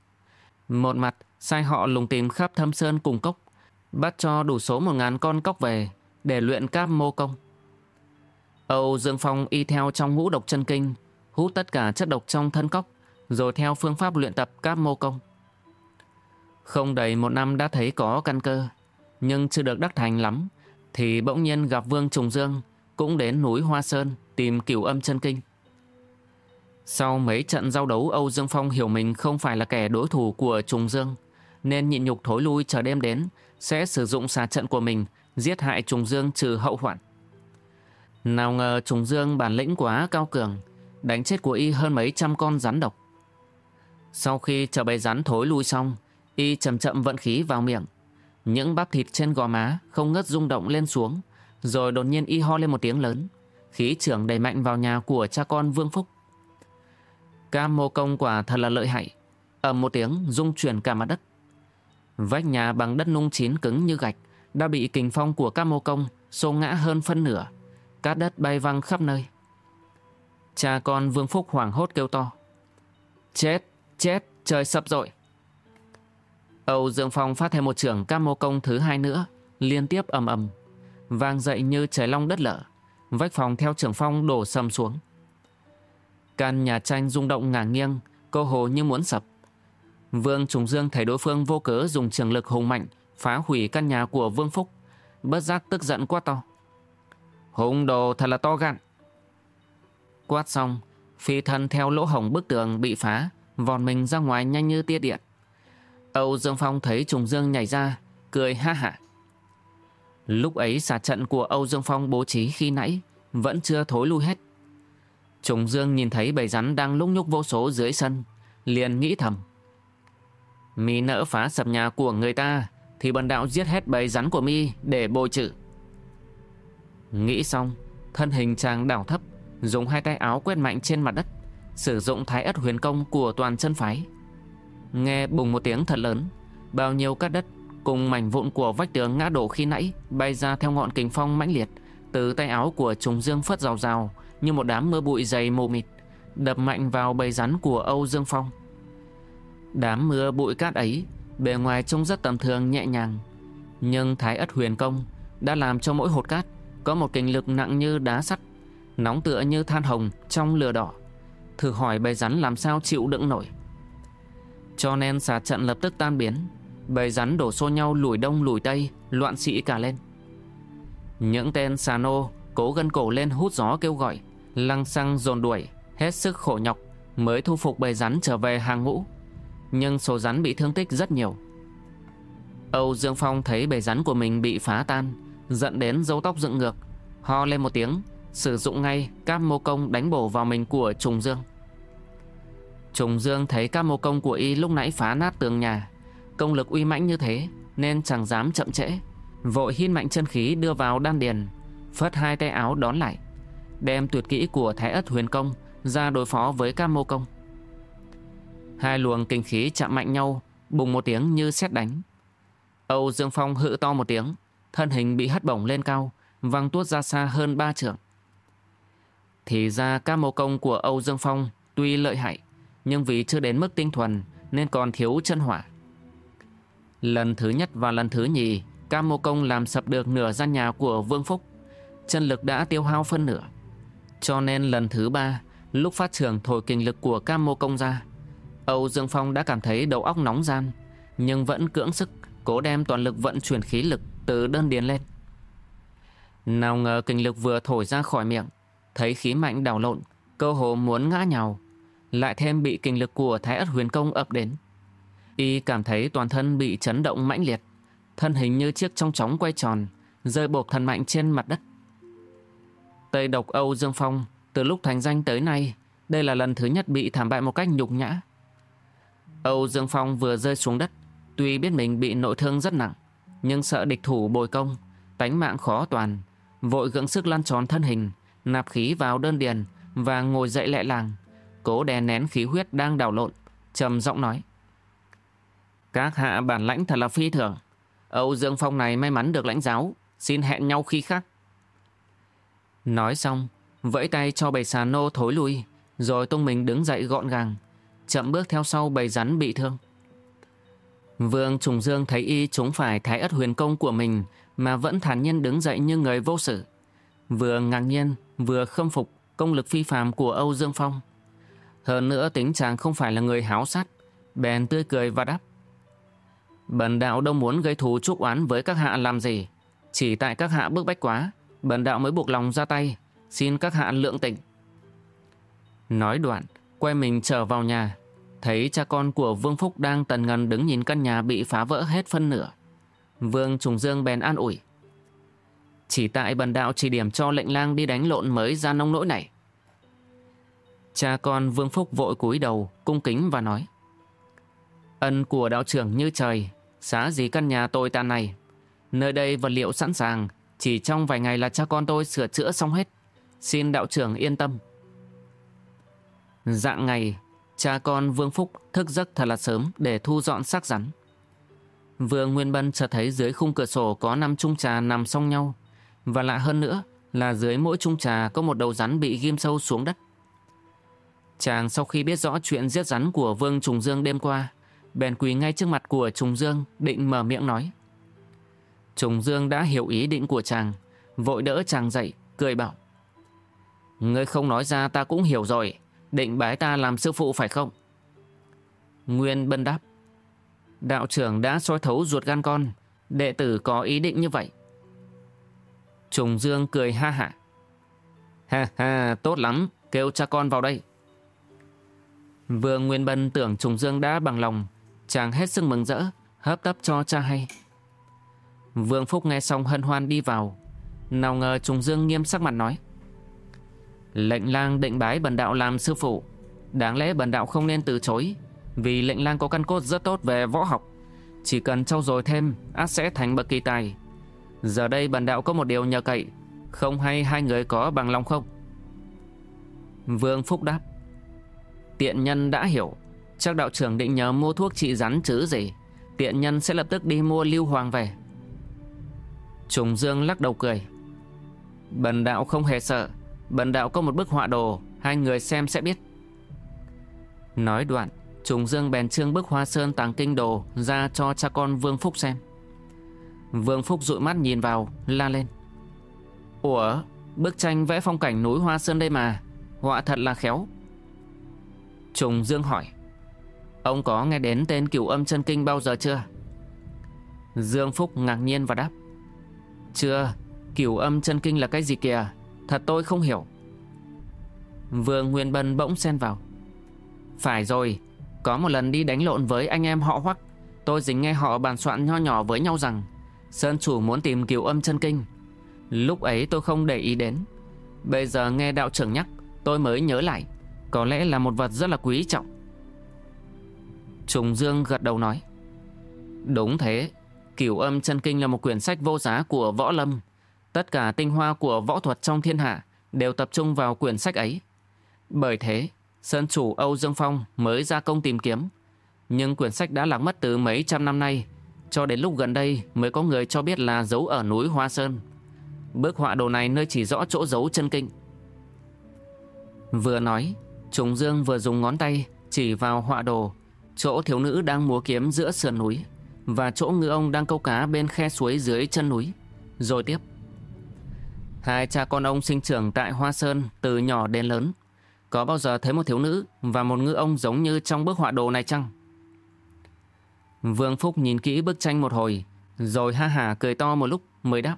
Một mặt sai họ lùng tìm khắp thâm sơn cùng cốc, bắt cho đủ số một ngàn con cóc về để luyện cáp mô công. Âu Dương Phong y theo trong ngũ độc chân kinh, hút tất cả chất độc trong thân cóc, rồi theo phương pháp luyện tập cáp mô công. Không đầy một năm đã thấy có căn cơ, nhưng chưa được đắc thành lắm, thì bỗng nhiên gặp Vương Trùng Dương, cũng đến núi Hoa Sơn tìm cửu âm chân kinh. Sau mấy trận giao đấu Âu Dương Phong hiểu mình không phải là kẻ đối thủ của Trùng Dương, nên nhịn nhục thối lui chờ đêm đến, sẽ sử dụng xà trận của mình giết hại Trùng Dương trừ hậu hoạn. Nào ngờ Trùng Dương bản lĩnh quá cao cường, đánh chết của y hơn mấy trăm con rắn độc. Sau khi chờ bầy rắn thối lui xong, y chậm chậm vận khí vào miệng. Những bắp thịt trên gò má không ngớt rung động lên xuống, rồi đột nhiên y ho lên một tiếng lớn. Khí trưởng đầy mạnh vào nhà của cha con Vương Phúc. Cam mô công quả thật là lợi hại. ầm một tiếng rung chuyển cả mặt đất. Vách nhà bằng đất nung chín cứng như gạch đã bị kình phong của cam mô công xô ngã hơn phân nửa. Cát đất bay văng khắp nơi. Cha con Vương Phúc hoảng hốt kêu to. Chết! Chết, trời sập rồi. Âu Dương Phong phát thêm một trưởng cam mô công thứ hai nữa, liên tiếp ầm ầm, vang dậy như trời long đất lở. Vách phòng theo trưởng phong đổ sầm xuống. Căn nhà tranh rung động ngả nghiêng, cô hồ như muốn sập. Vương Trùng Dương thấy đối phương vô cớ dùng trường lực hùng mạnh phá hủy căn nhà của Vương Phúc, bất giác tức giận quá to. Hùng đồ thật là to gan. Quát xong, phi thân theo lỗ hổng bức tường bị phá, vòn mình ra ngoài nhanh như tia điện. Âu Dương Phong thấy Trùng Dương nhảy ra, cười ha hả. Lúc ấy xà trận của Âu Dương Phong bố trí khi nãy vẫn chưa thối lui hết. Trùng Dương nhìn thấy bầy rắn đang lúc nhúc vô số dưới sân, liền nghĩ thầm. Mi nỡ phá sập nhà của người ta, thì bần đạo giết hết bầy rắn của mi để bồi trự Nghĩ xong, thân hình chàng đảo thấp, dùng hai tay áo quét mạnh trên mặt đất, sử dụng thái ất huyền công của toàn chân phái. Nghe bùng một tiếng thật lớn, bao nhiêu cát đất cùng mảnh vụn của vách tường ngã đổ khi nãy bay ra theo ngọn kính phong mãnh liệt từ tay áo của trùng dương phất rào rào như một đám mưa bụi dày mù mịt đập mạnh vào bầy rắn của Âu Dương Phong. Đám mưa bụi cát ấy bề ngoài trông rất tầm thường nhẹ nhàng nhưng thái ất huyền công đã làm cho mỗi hột cát có một kinh lực nặng như đá sắt, nóng tựa như than hồng trong lửa đỏ. Thử hỏi bầy rắn làm sao chịu đựng nổi. Cho nên xà trận lập tức tan biến. Bầy rắn đổ xô nhau lùi đông lùi tây, Loạn sĩ cả lên. Những tên xà nô Cố gân cổ lên hút gió kêu gọi, Lăng xăng dồn đuổi, Hết sức khổ nhọc Mới thu phục bầy rắn trở về hàng ngũ. Nhưng số rắn bị thương tích rất nhiều. Âu Dương Phong thấy bầy rắn của mình bị phá tan dẫn đến dấu tóc dựng ngược. Ho lên một tiếng, Sử dụng ngay các mô công đánh bổ vào mình của Trùng Dương. Trùng Dương thấy các mô công của y lúc nãy phá nát tường nhà. Công lực uy mãnh như thế, Nên chẳng dám chậm trễ. Vội hít mạnh chân khí đưa vào đan điền, Phất hai tay áo đón lại, Đem tuyệt kỹ của Thái Ất Huyền Công Ra đối phó với Cam Mô Công. Hai luồng kinh khí chạm mạnh nhau, Bùng một tiếng như xét đánh. Âu Dương Phong hự to một tiếng Thân hình bị hất bổng lên cao Văng tuốt ra xa hơn ba trượng Thì ra Cam Mô Công của Âu Dương Phong Tuy lợi hại Nhưng vì chưa đến mức tinh thuần Nên còn thiếu chân hỏa Lần thứ nhất và lần thứ nhì, Cam Mô Công làm sập được nửa gian nhà của Vương Phúc. Chân lực đã tiêu hao phân nửa. Cho nên lần thứ ba, lúc phát trường thổi kinh lực của Cam Mô Công ra, Âu Dương Phong đã cảm thấy đầu óc nóng gian, nhưng vẫn cưỡng sức, cố đem toàn lực vận chuyển khí lực từ đơn điền lên. Nào ngờ kinh lực vừa thổi ra khỏi miệng, thấy khí mạnh đảo lộn, cơ hồ muốn ngã nhào, lại thêm bị kinh lực của Thái Ất Huyền Công ập đến. Y cảm thấy toàn thân bị chấn động mãnh liệt, thân hình như chiếc trong chóng quay tròn, rơi bộp thần mạnh trên mặt đất. Tây độc Âu Dương Phong từ lúc thành danh tới nay, đây là lần thứ nhất bị thảm bại một cách nhục nhã. Âu Dương Phong vừa rơi xuống đất, tuy biết mình bị nội thương rất nặng, nhưng sợ địch thủ bồi công, tánh mạng khó toàn, vội gượng sức lăn tròn thân hình, nạp khí vào đơn điền và ngồi dậy lẹ làng, cố đè nén khí huyết đang đảo lộn, trầm giọng nói. Các hạ bản lãnh thật là phi thường. Âu Dương Phong này may mắn được lãnh giáo. Xin hẹn nhau khi khác. Nói xong, vẫy tay cho bầy xà nô thối lui, rồi tung mình đứng dậy gọn gàng, chậm bước theo sau bầy rắn bị thương. Vương Trùng Dương thấy y chúng phải thái ất huyền công của mình mà vẫn thản nhiên đứng dậy như người vô sự. Vừa ngạc nhiên, vừa khâm phục công lực phi phàm của Âu Dương Phong. Hơn nữa tính chàng không phải là người háo sát, bèn tươi cười và đáp. Bần đạo đâu muốn gây thù chuốc oán với các hạ làm gì. Chỉ tại các hạ bức bách quá, bần đạo mới buộc lòng ra tay, xin các hạ lượng tình. Nói đoạn, quay mình trở vào nhà, thấy cha con của Vương Phúc đang tần ngần đứng nhìn căn nhà bị phá vỡ hết phân nửa. Vương Trùng Dương bèn an ủi. Chỉ tại bần đạo chỉ điểm cho lệnh lang đi đánh lộn mới ra nông nỗi này. Cha con Vương Phúc vội cúi đầu, cung kính và nói. Ân của đạo trưởng như trời, Xá gì căn nhà tôi tàn này Nơi đây vật liệu sẵn sàng Chỉ trong vài ngày là cha con tôi sửa chữa xong hết Xin đạo trưởng yên tâm Dạng ngày Cha con Vương Phúc thức giấc thật là sớm Để thu dọn xác rắn Vương Nguyên Bân chợt thấy dưới khung cửa sổ Có năm chung trà nằm song nhau Và lạ hơn nữa là dưới mỗi chung trà Có một đầu rắn bị ghim sâu xuống đất Chàng sau khi biết rõ chuyện giết rắn của Vương Trùng Dương đêm qua, bèn quỳ ngay trước mặt của Trùng Dương định mở miệng nói. Trùng Dương đã hiểu ý định của chàng, vội đỡ chàng dậy, cười bảo. Ngươi không nói ra ta cũng hiểu rồi, định bái ta làm sư phụ phải không? Nguyên bân đáp. Đạo trưởng đã soi thấu ruột gan con, đệ tử có ý định như vậy. Trùng Dương cười ha hả. Ha ha, tốt lắm, kêu cha con vào đây. Vương Nguyên Bân tưởng Trùng Dương đã bằng lòng, chàng hết sức mừng rỡ, hấp tấp cho cha hay. Vương Phúc nghe xong hân hoan đi vào, nào ngờ Trùng Dương nghiêm sắc mặt nói. Lệnh lang định bái bần đạo làm sư phụ, đáng lẽ bần đạo không nên từ chối, vì lệnh lang có căn cốt rất tốt về võ học, chỉ cần trau dồi thêm, át sẽ thành bậc kỳ tài. Giờ đây bần đạo có một điều nhờ cậy, không hay hai người có bằng lòng không? Vương Phúc đáp. Tiện nhân đã hiểu Chắc đạo trưởng định nhờ mua thuốc trị rắn chứ gì Tiện nhân sẽ lập tức đi mua lưu hoàng về Trùng Dương lắc đầu cười Bần đạo không hề sợ Bần đạo có một bức họa đồ Hai người xem sẽ biết. Nói đoạn Trùng Dương bèn trương bức hoa sơn tàng kinh đồ Ra cho cha con Vương Phúc xem. Vương Phúc dụi mắt nhìn vào La lên. Ủa Bức tranh vẽ phong cảnh núi Hoa Sơn đây mà Họa thật là khéo. Trùng Dương hỏi. Ông có nghe đến tên cửu âm chân kinh bao giờ chưa? Dương Phúc ngạc nhiên và đáp. Chưa, cửu âm chân kinh là cái gì kìa? Thật tôi không hiểu. Vương Nguyên Bân bỗng xen vào. Phải rồi, Có một lần đi đánh lộn với anh em họ hoắc, Tôi dính nghe họ bàn soạn nho nhỏ với nhau rằng Sơn chủ muốn tìm cửu âm chân kinh. Lúc ấy tôi không để ý đến. Bây giờ nghe đạo trưởng nhắc, Tôi mới nhớ lại, có lẽ là một vật rất là quý trọng. Trùng Dương gật đầu nói, Đúng thế, Cửu âm chân kinh là một quyển sách vô giá của võ lâm. Tất cả tinh hoa của võ thuật trong thiên hạ Đều tập trung vào quyển sách ấy Bởi thế Sơn chủ Âu Dương Phong mới ra công tìm kiếm Nhưng quyển sách đã lạc mất từ mấy trăm năm nay Cho đến lúc gần đây mới có người cho biết là giấu ở núi Hoa Sơn Bức họa đồ này nơi chỉ rõ chỗ giấu chân kinh Vừa nói Trùng Dương vừa dùng ngón tay chỉ vào họa đồ, chỗ thiếu nữ đang múa kiếm giữa sườn núi và chỗ ngư ông đang câu cá bên khe suối dưới chân núi. Rồi tiếp. Hai cha con ông sinh trưởng tại Hoa Sơn từ nhỏ đến lớn. Có bao giờ thấy một thiếu nữ và một ngư ông giống như trong bức họa đồ này chăng? Vương Phúc nhìn kỹ bức tranh một hồi, rồi ha hả cười to một lúc mới đáp.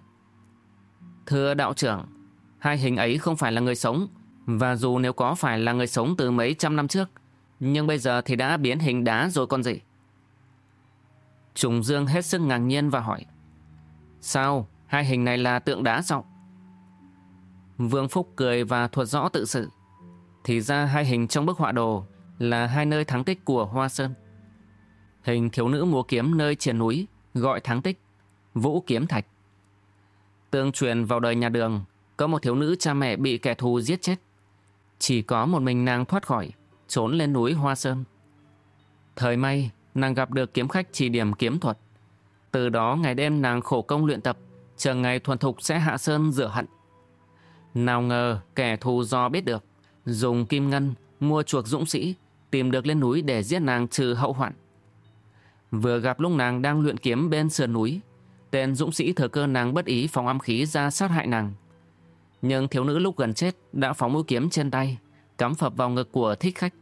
Thưa đạo trưởng, hai hình ấy không phải là người sống và dù nếu có phải là người sống từ mấy trăm năm trước, nhưng bây giờ thì đã biến hình đá rồi con gì? Trùng Dương hết sức ngạc nhiên và hỏi. Sao? Hai hình này là tượng đá sao? Vương Phúc cười và thuật rõ tự sự. Thì ra hai hình trong bức họa đồ là hai nơi thắng tích của Hoa Sơn. Hình thiếu nữ múa kiếm nơi triền núi gọi thắng tích, Vũ Kiếm Thạch. Tương truyền vào đời nhà đường, có một thiếu nữ cha mẹ bị kẻ thù giết chết. Chỉ có một mình nàng thoát khỏi, trốn lên núi Hoa Sơn. Thời may, nàng gặp được kiếm khách chỉ điểm kiếm thuật. Từ đó ngày đêm nàng khổ công luyện tập, chờ ngày thuần thục sẽ hạ sơn rửa hận. Nào ngờ kẻ thù do biết được, dùng kim ngân mua chuộc dũng sĩ, tìm được lên núi để giết nàng trừ hậu hoạn. Vừa gặp lúc nàng đang luyện kiếm bên sườn núi, tên dũng sĩ thừa cơ nàng bất ý phòng âm khí ra sát hại nàng. Nhưng thiếu nữ lúc gần chết đã phóng mũi kiếm trên tay, cắm phập vào ngực của thích khách.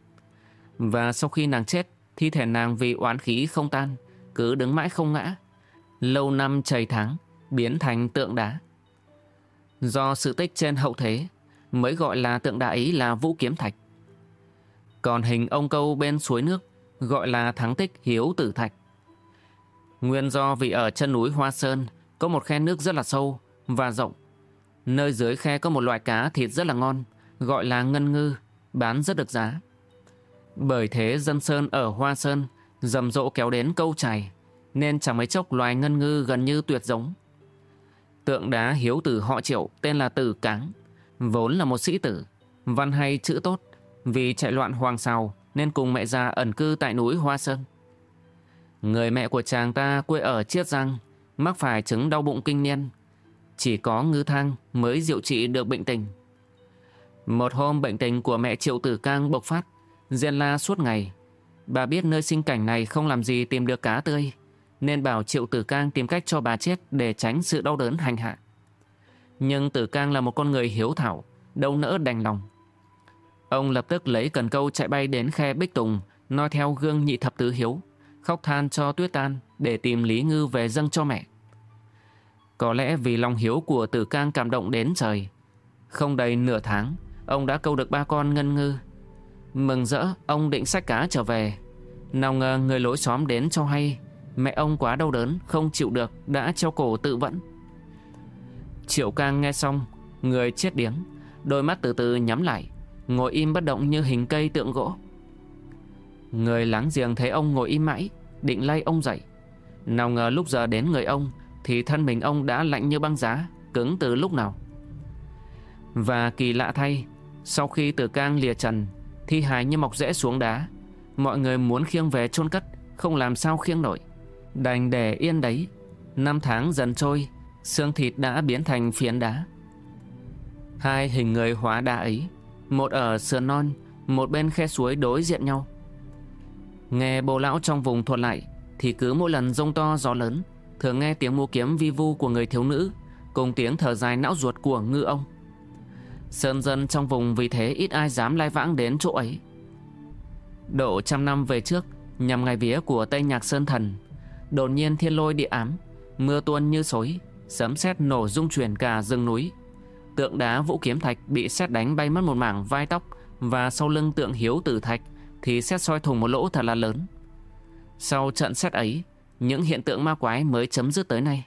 Và sau khi nàng chết, thi thể nàng vì oán khí không tan, cứ đứng mãi không ngã. Lâu năm trời tháng, biến thành tượng đá. Do sự tích trên hậu thế, mới gọi là tượng đá ấy là vũ kiếm thạch. Còn hình ông câu bên suối nước gọi là thắng tích hiếu tử thạch. Nguyên do vì ở chân núi Hoa Sơn có một khe nước rất là sâu và rộng Nơi dưới khe có một loại cá thịt rất là ngon, gọi là ngân ngư, bán rất được giá. Bởi thế dân sơn ở Hoa Sơn rầm rộ kéo đến câu chài, nên chẳng mấy chốc loài ngân ngư gần như tuyệt giống. Tượng đá hiếu tử họ triệu tên là Tử Cáng, vốn là một sĩ tử, văn hay chữ tốt, vì chạy loạn hoàng sao nên cùng mẹ già ẩn cư tại núi Hoa Sơn. Người mẹ của chàng ta quê ở Chiết Giang, mắc phải chứng đau bụng kinh niên, chỉ có ngư thang mới diệu trị được bệnh tình. Một hôm bệnh tình của mẹ Triệu Tử Cang bộc phát, diên la suốt ngày. Bà biết nơi sinh cảnh này không làm gì tìm được cá tươi, nên bảo Triệu Tử Cang tìm cách cho bà chết để tránh sự đau đớn hành hạ. Nhưng Tử Cang là một con người hiếu thảo, đâu nỡ đành lòng. Ông lập tức lấy cần câu chạy bay đến khe Bích Tùng, noi theo gương nhị thập tứ hiếu, khóc than cho tuyết tan để tìm Lý Ngư về dâng cho mẹ. Có lẽ vì lòng hiếu của Tử Cang cảm động đến trời. Không đầy nửa tháng, ông đã câu được ba con ngân ngư. Mừng rỡ, ông định sách cá trở về. Nào ngờ người lối xóm đến cho hay, mẹ ông quá đau đớn, không chịu được, đã treo cổ tự vẫn. Triệu Cang nghe xong, người chết điếng, đôi mắt từ từ nhắm lại, ngồi im bất động như hình cây tượng gỗ. Người láng giềng thấy ông ngồi im mãi, định lay ông dậy. Nào ngờ lúc giờ đến người ông, thì thân mình ông đã lạnh như băng giá, cứng từ lúc nào. Và kỳ lạ thay, sau khi tử cang lìa trần, thi hài như mọc rễ xuống đá, mọi người muốn khiêng về chôn cất, không làm sao khiêng nổi. Đành để yên đấy, năm tháng dần trôi, xương thịt đã biến thành phiến đá. Hai hình người hóa đá ấy, một ở sườn non, một bên khe suối đối diện nhau. Nghe bồ lão trong vùng thuật lại, thì cứ mỗi lần rông to gió lớn, thường nghe tiếng mua kiếm vi vu của người thiếu nữ, cùng tiếng thở dài não ruột của ngư ông. Sơn dân trong vùng vì thế ít ai dám lai vãng đến chỗ ấy. Độ trăm năm về trước, nhằm ngày vía của Tây Nhạc Sơn Thần, đột nhiên thiên lôi địa ám, mưa tuôn như sối sấm sét nổ rung chuyển cả rừng núi. Tượng đá vũ kiếm thạch bị sét đánh bay mất một mảng vai tóc và sau lưng tượng hiếu tử thạch thì sét soi thùng một lỗ thật là lớn. Sau trận sét ấy, những hiện tượng ma quái mới chấm dứt tới nay.